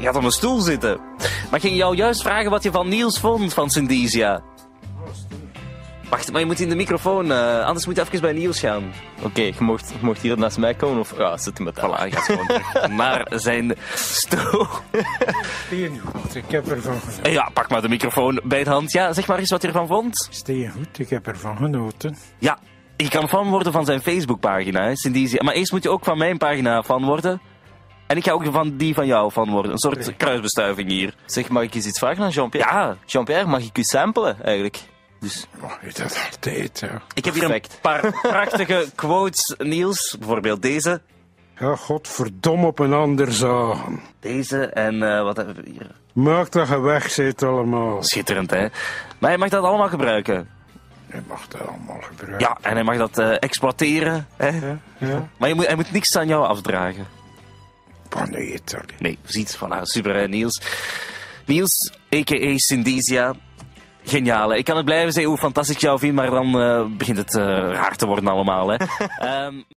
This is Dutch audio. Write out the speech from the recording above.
Je gaat op een stoel zitten. Maar ik ging jou juist vragen wat je van Niels vond van Syndesia. Wacht, maar je moet in de microfoon, eh, anders moet je even bij Niels gaan. Oké, je, mocht, je mocht hier naast mij komen of ja, zit met Voilà, hij gaat gewoon terug naar zijn stoel. Steengoed, ik heb ervan genoten. Ja, pak maar de microfoon bij de hand. Ja, zeg maar eens wat je ervan vond. Steengoed, ik heb ervan genoten. Ja, je kan fan worden van zijn Facebookpagina, hè. Maar eerst moet je ook van mijn pagina fan worden. En ik ga ook van die van jou fan worden. Een soort kruisbestuiving hier. Zeg, mag ik eens iets vragen aan Jean-Pierre? Ja, Jean-Pierre, mag ik u samplen eigenlijk? Dus, Oh, je dat altijd, ja. ik heb hier een paar prachtige quotes, Niels. Bijvoorbeeld deze. Ja, godverdomme op een ander zagen. Deze en eh, wat hebben we hier? Maak dat je weg zit allemaal. Schitterend, hè? Maar hij mag dat allemaal gebruiken. Je mag dat allemaal gebruiken. Ja, en hij mag dat eh, exploiteren. Hè? Ja, ja. Maar je moet, hij moet niks aan jou afdragen. Oh, nee, precies. Voilà, super, hè, Niels. Niels, a.k.a. Syndesia. Geniaal, hè? Ik kan het blijven zeggen hoe fantastisch ik jou vind, maar dan eh, begint het eh, raar te worden allemaal, hè. Ehm,